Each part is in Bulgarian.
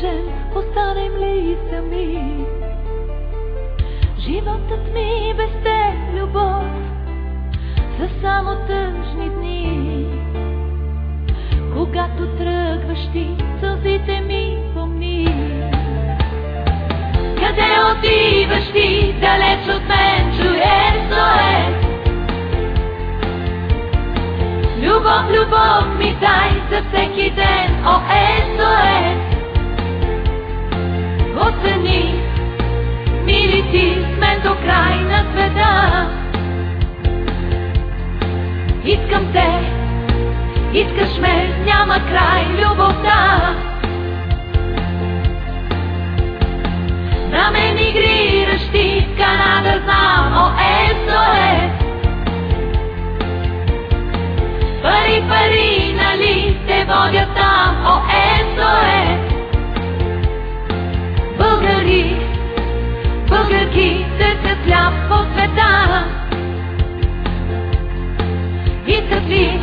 тъжен, останем ли сами? Животът ми без те любов за само тъжни дни. Когато тръгваш ти, сълзите ми помни. Къде отиваш ти, далеч от мен, чудесно е. Любов, любов ми дай за всеки ден, о, ето е живота ни. Мили ти сме до край на света. Искам те, искаш ме, няма край любовта. На мен игрираш ти в Канада, знам, о, е, СОС. Е. Пари, пари, нали те водят там, о, е. Българките са сляп по света. Искат ли,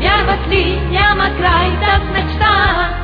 вярват ли, няма край тази мечта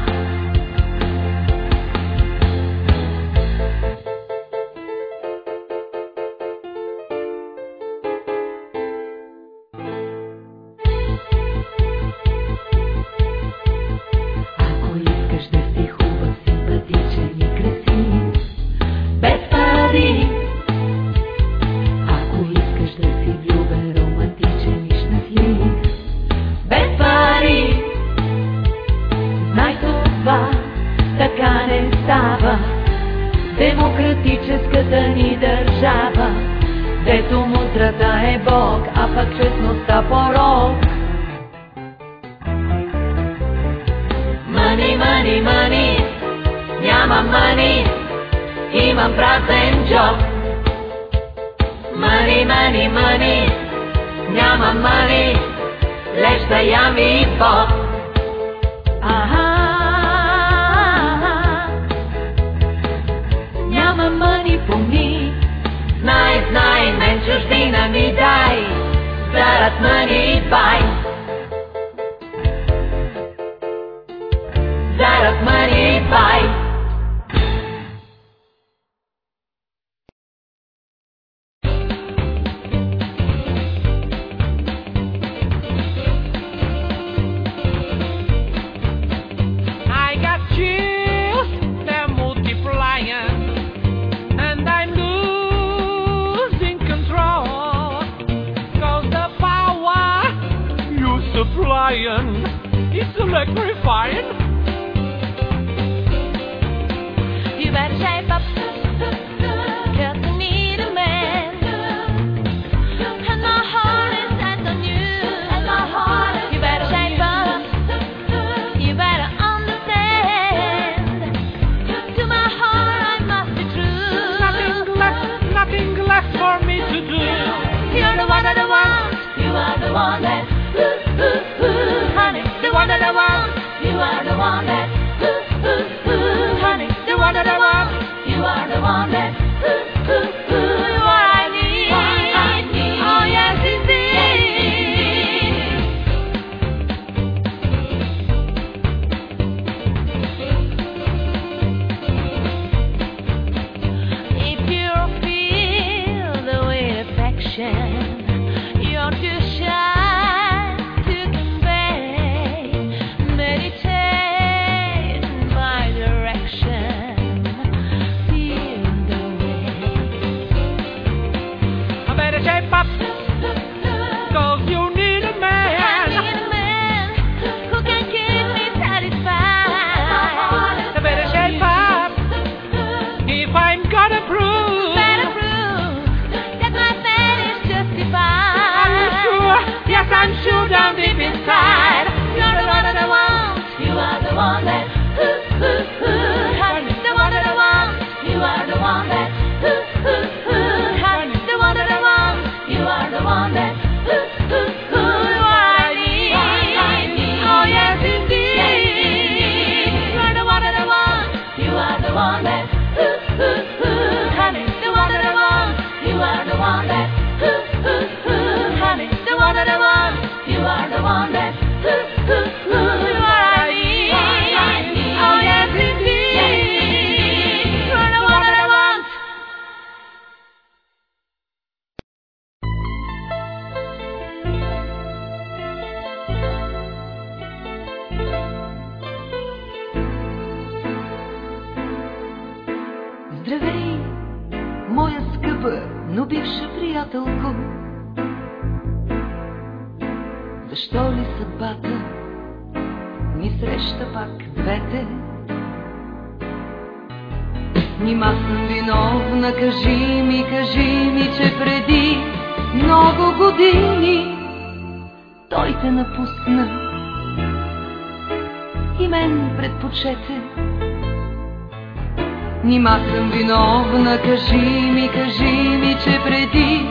виновна, кажи ми, кажи ми, че преди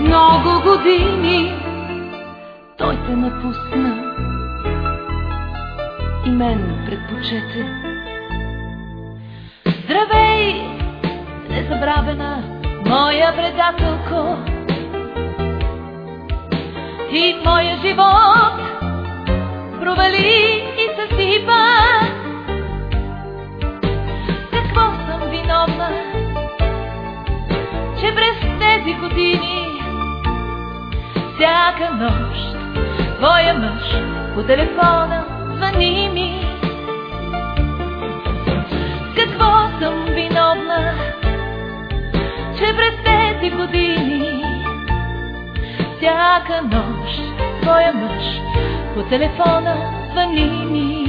много години той те напусна. И мен предпочете. Здравей, незабравена моя предателко. И моя живот провали и съсипа че през тези години Всяка нощ твоя мъж по телефона звъни ми какво съм виновна, че през тези години всяка нощ твоя мъж по телефона звъни ми.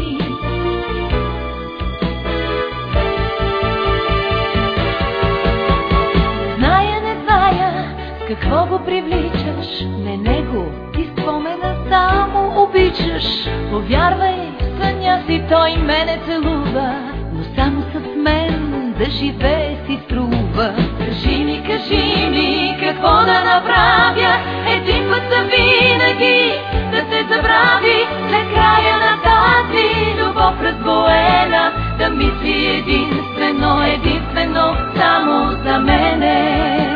Какво го привличаш, не него ти спомена само обичаш. Повярвай, в съня си той мене целува, но само с мен да живее си струва. Кажи ми, кажи ми, какво да направя, един път за винаги да се забрави след края на тази любов раздвоена, да мисли единствено, единствено само за мене.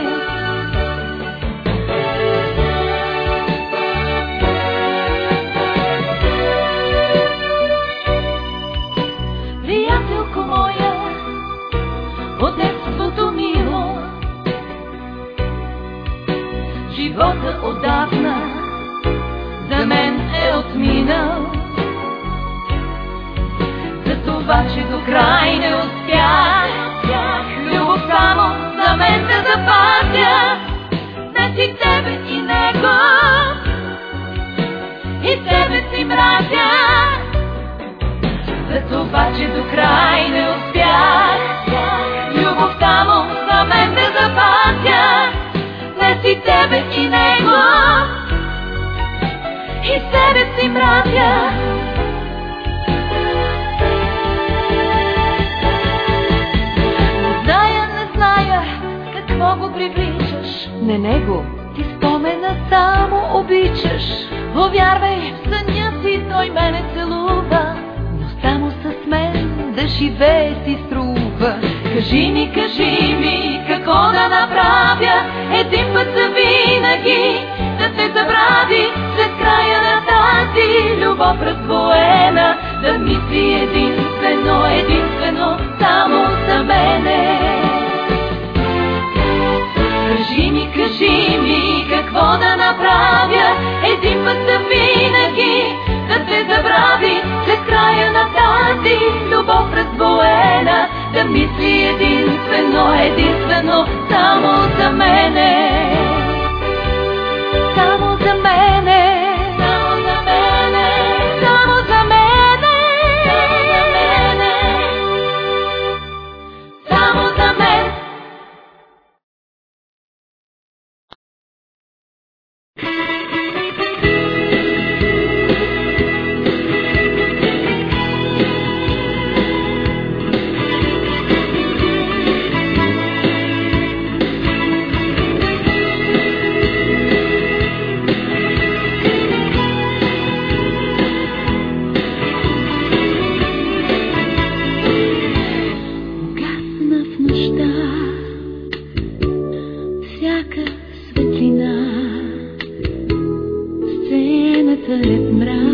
До край не успях, любов само за мен да запазя, не си тебе и него, и тебе си мразя. За това, че до край не успях Любовта му за мен да запазя. Не си тебе и него. И себе си мразя привличаш Не него. Ти спомена само обичаш. Повярвай, в съня си той мене целува. Но само с мен да живее си струва. Кажи ми, кажи ми, какво да направя? Един път за винаги да се забрави. След края на тази любов раздвоена Да мисли единствено, единствено само за мене Път за винаги да се забрави След края на тази любов раздвоена Да мисли единствено, единствено само за мене. Само за мене před mráz.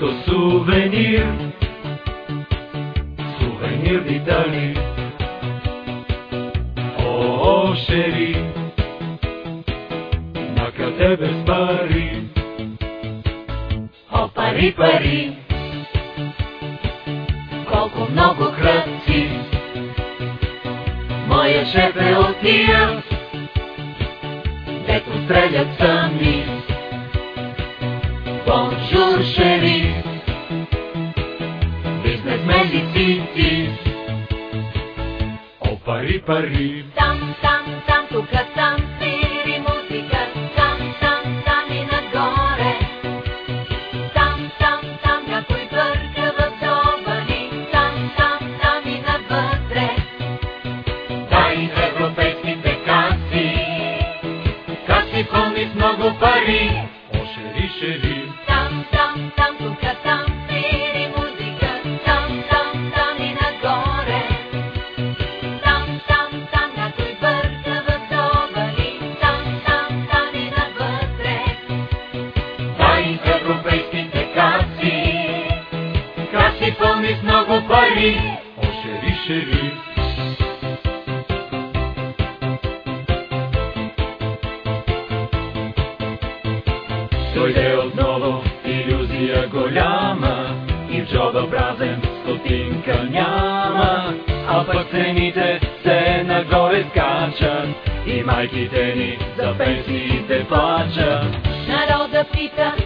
като сувенир. Сувенир ни дали. О, шери, на къде без пари? О, пари, пари, колко много кръци. Моя шеф е от тия, дето стрелят сами. Бонжур, шериф! пари. Там, там, там, тук, там, свири музика, там, там, там и нагоре. Там, там, там, някой бърка в дома там, там, там и навътре. Дай европейските каси, каси пълни с много пари. Not all the pita.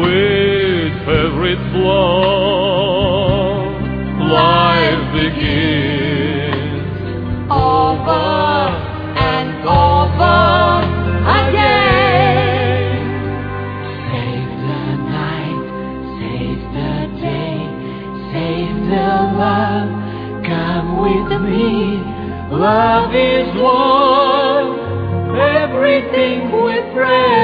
with every flow life begins. Over and over again. Save the night save the day save the love come with me. Love is one. Everything we pray.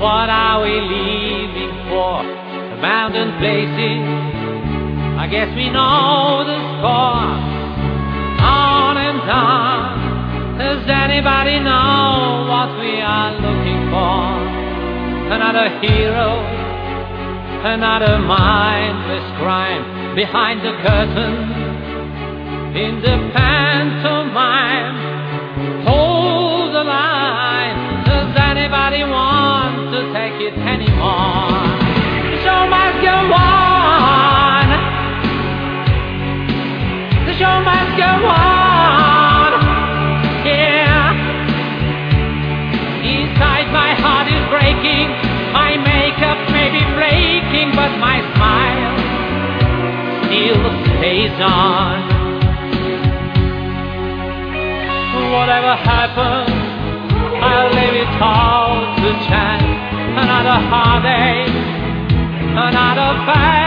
what are we leaving for? Abandoned mountain places, I guess we know the score. On and on, does anybody know what we are looking for? Another hero, another mindless crime behind the curtain in the pantomime. pays on. Whatever happens, I'll leave it all to chance. Another heartache, another fight.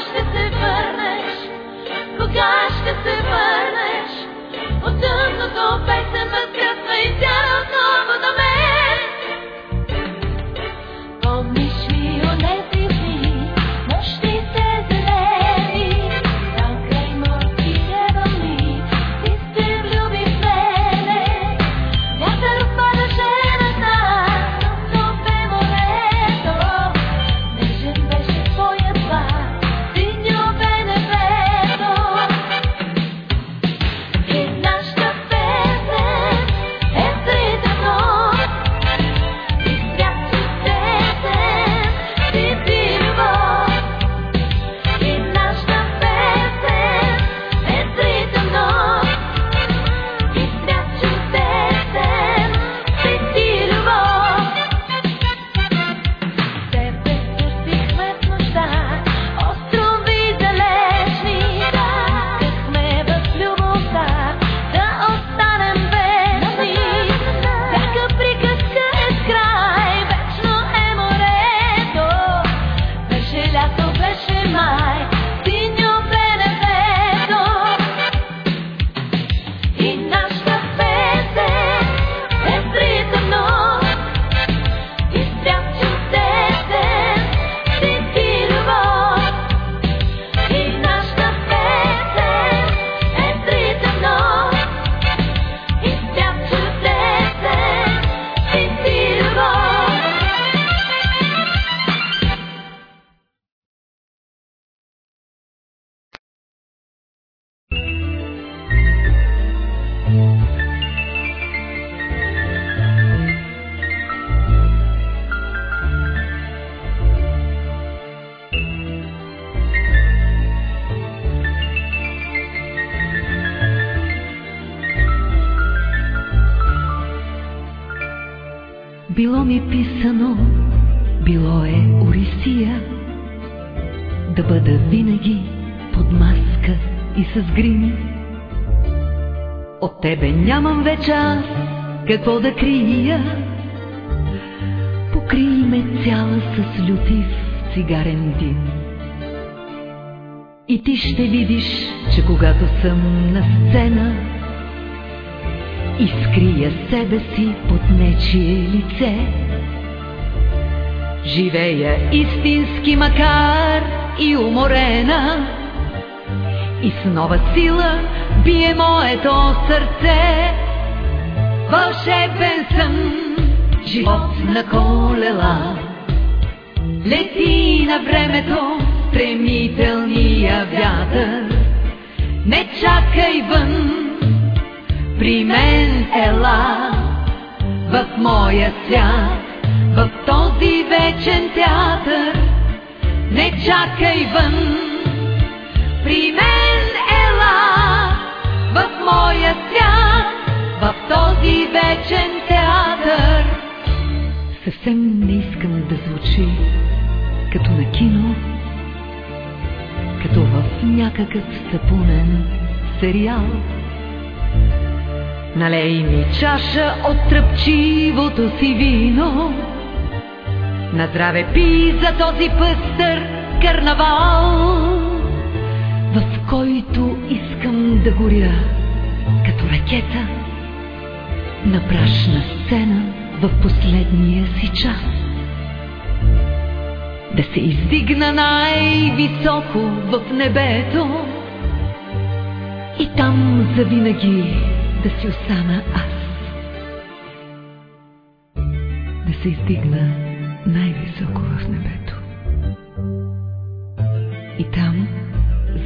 Ще се върнеш? Кога ще се върнеш? От тъмното песен възкръсва и тя ми писано, било е Орисия, да бъда винаги под маска и с грим. От тебе нямам вече аз какво да крия, покрий ме цяла с лютив цигарен дим. И ти ще видиш, че когато съм на сцена, изкрия себе си под нечие лице. Живея истински, макар и уморена, и с нова сила бие моето сърце. Вълшебен съм, живот на колела, лети на времето стремителния вятър. Не чакай вън, при мен ела, в моя свят, в този вечен театър. Не чакай вън, при мен ела, в моя свят, в този вечен театър. Съвсем не искам да звучи като на кино, като в някакъв сапунен сериал. Налей ми чаша от тръпчивото си вино, на здраве пи за този пъстър карнавал, в който искам да горя като ракета на прашна сцена в последния си час. Да се издигна най-високо в небето и там завинаги да си остана аз. Да се издигна най-високо в небето. И там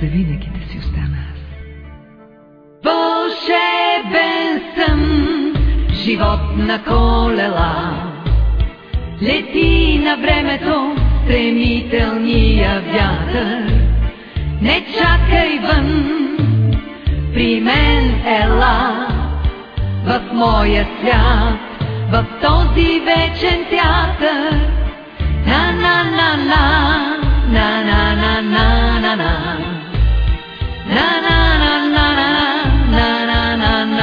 завинаги да си остана аз. Вълшебен съм, живот на колела, лети на времето стремителния вятър. Не чакай вън, при мен ела, в моя свят, в този вечен театър. На на на на на на на на на на на на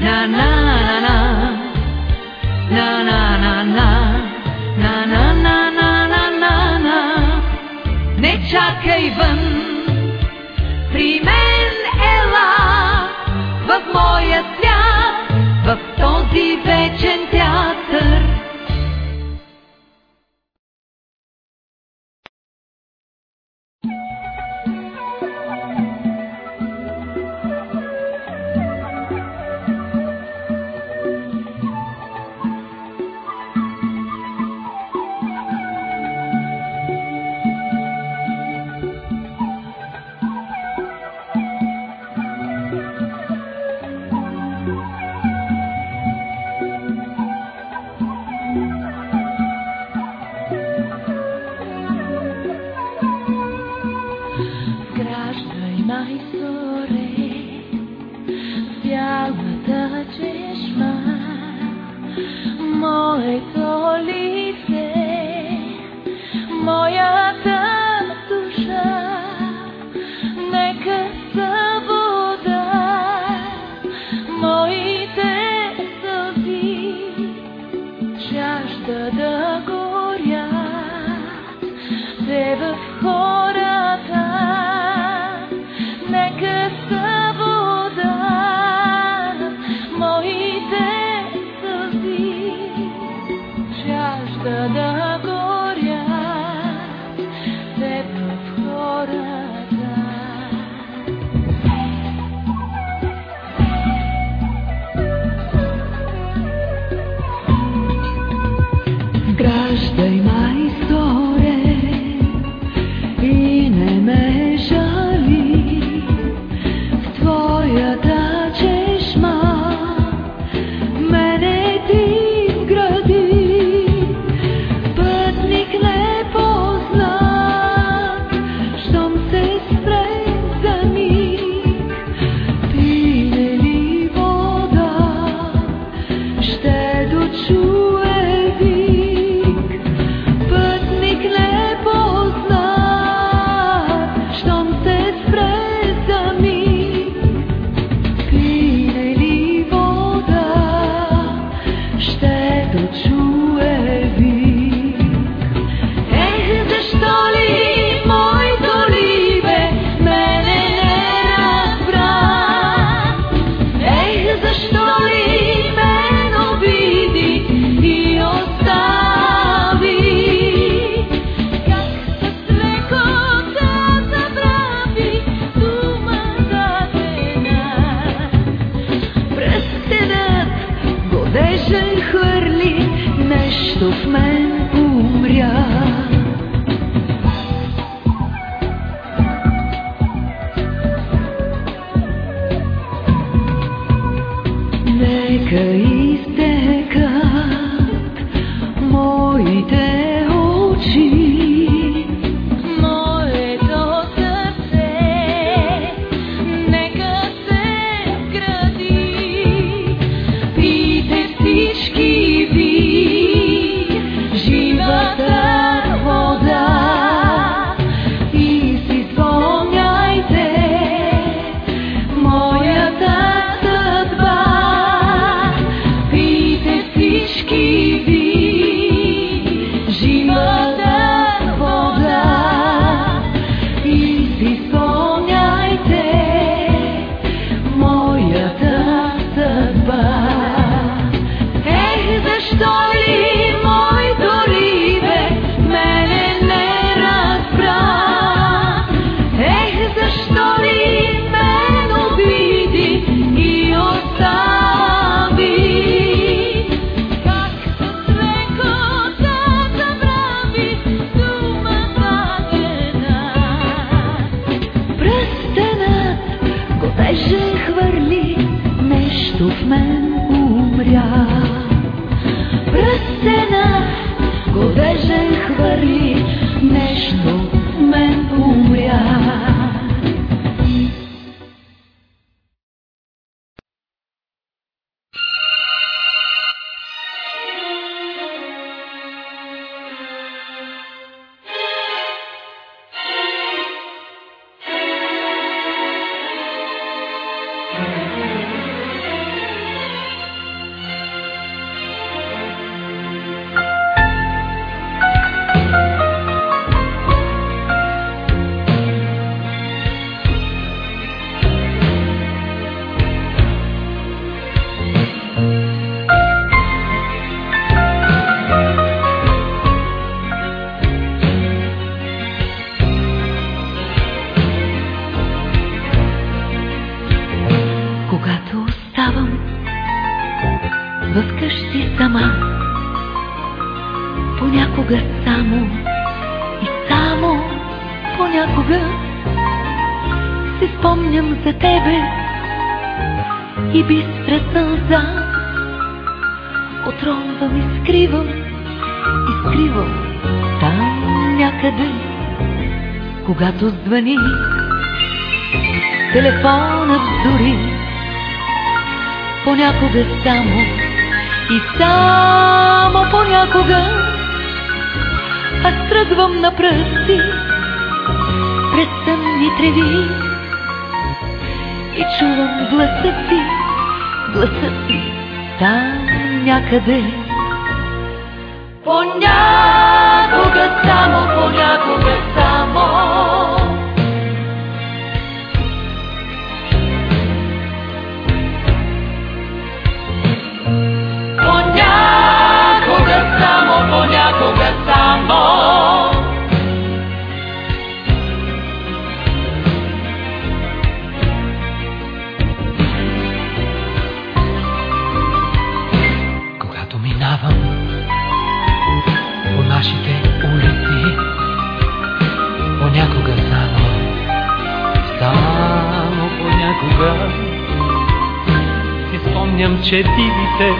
на на even когато звъни. Телефонът дори понякога само и само понякога. Аз тръгвам на пръсти през тъмни треви и чувам гласа си, гласа си там някъде. Понякога само, понякога само спомням, че дивите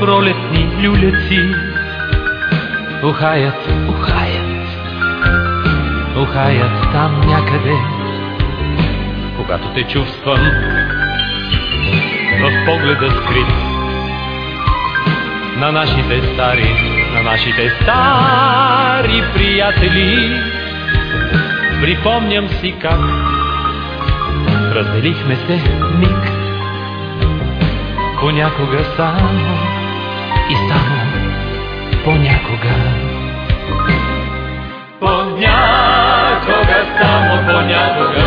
пролетни люлеци. Ухаят, ухаят, ухаят там някъде, когато те чувствам в погледа скрит на нашите стари, на нашите стари приятели. Припомням си как разделихме се миг, понякога само и само понякога. Понякога, само понякога.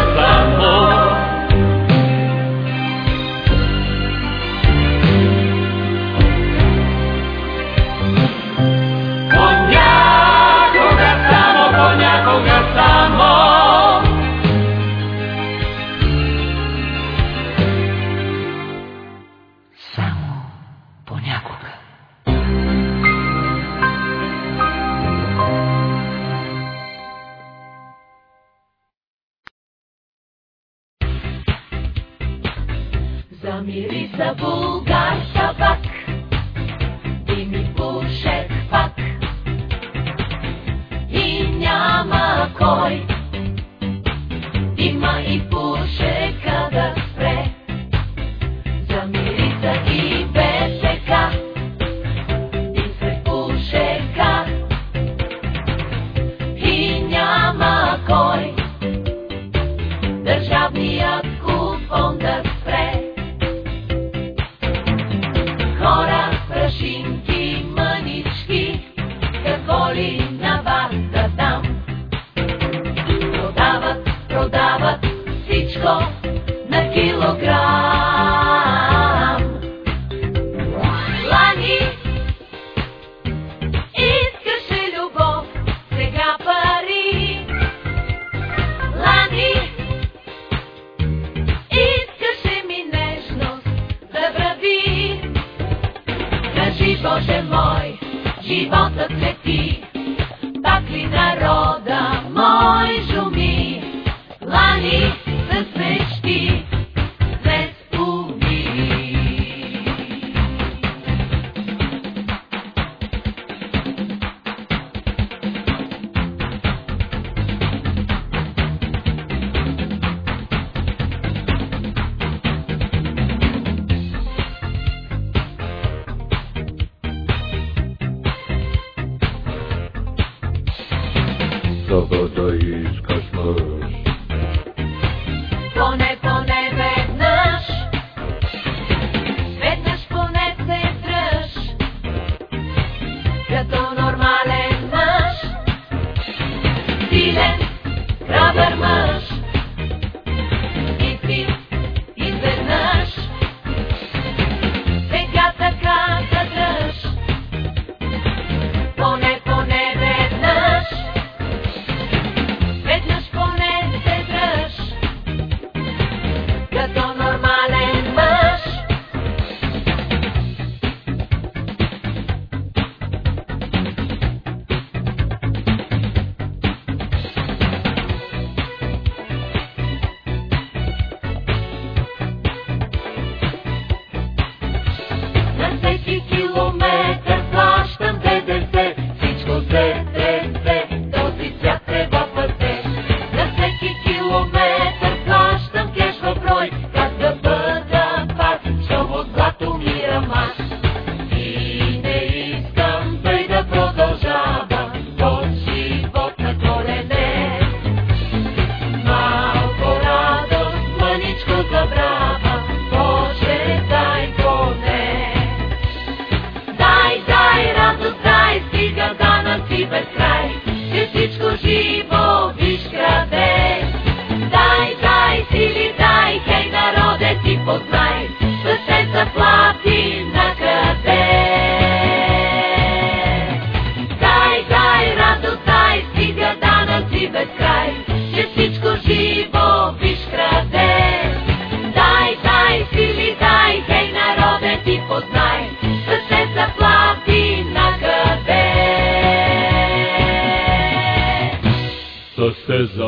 да се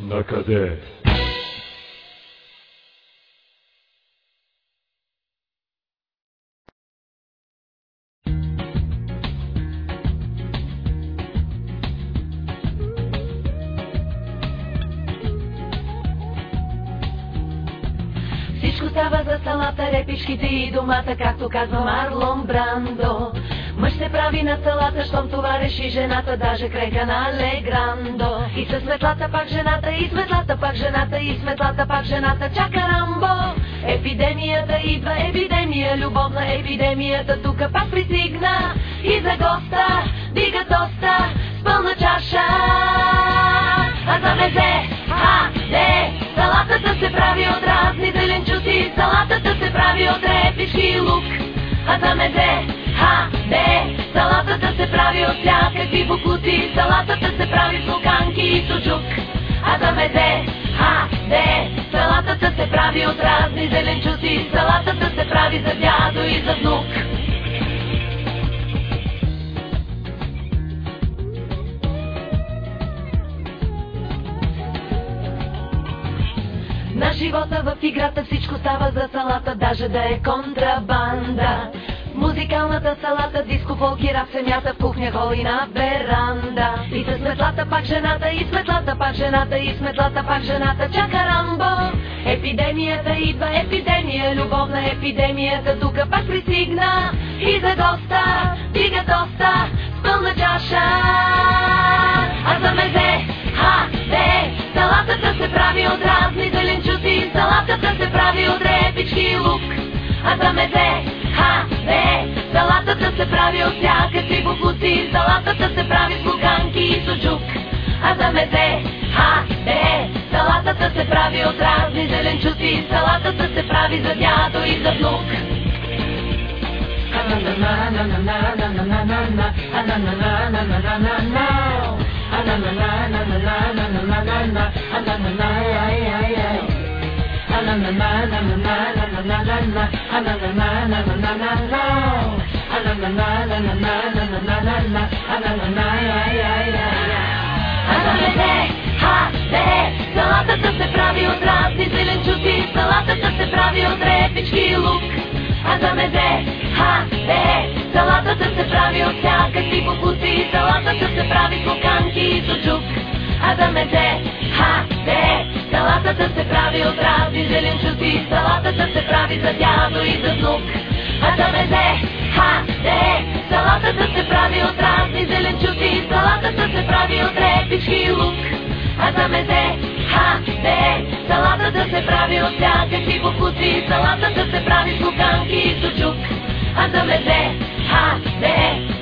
na накъде. Всичко става за салата, репичките и домата, както казва Марлон Брандо. Мъж се прави на целата, щом това реши жената, даже крека на Леграндо. И със светлата пак жената, и светлата пак жената, и светлата пак жената, чака Рамбо. Епидемията идва, епидемия, любовна епидемията, тук пак пристигна. И за госта, дига тоста, с пълна чаша. А за мезе, а, не, салатата се прави от разни зеленчуци, салатата се прави от репишки лук. А за мезе, а, де, салатата се прави от всякакви буклуци, салатата се прави с луканки и суджук. А за мезе, ха, де, салатата се прави от разни зеленчуци, салатата се прави за дядо и за внук. На живота в играта всичко става за салата, даже да е контрабанда. Музикалната салата, диско, фолки, рап се мята в кухня, хол и на веранда. И с сметлата пак жената, и сметлата пак жената, и сметлата пак жената, чака Рамбо. Епидемията идва, епидемия, любовна епидемията, тук пак пристигна. И за доста, дига доста, с пълна чаша. А за мезе, ха, де, салатата се прави от разни зеленчуци, салатата се прави от репички лук. А за мезе, ха, де, салатата се прави от всякакви буклуци, салатата се прави с луканки и суджук. А за мезе, ха, де, салатата се прави от разни зеленчуци, салатата се прави за дядо и за внук. А салатата се прави от разни зеленчуци, салатата се прави от репички и лук. А за мезе, ха, де, салатата се прави от всякакви буклуци, салатата се прави с луканки и суджук. А за мезе, ха, де, салатата се прави от разни зеленчуци, салатата се прави за дядо и за внук. А за мезе, ха, де, салатата се прави от разни зеленчуци, салатата се прави от репички и лук. А за мезе, ха, де, салатата се прави от всякакви буклуци, салатата се прави с луканки и суджук. А за мезе, ха, де,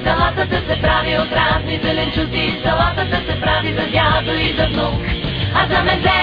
салатата се прави от разни зеленчуци, салатата се прави за дядо и за внук. А за мезе,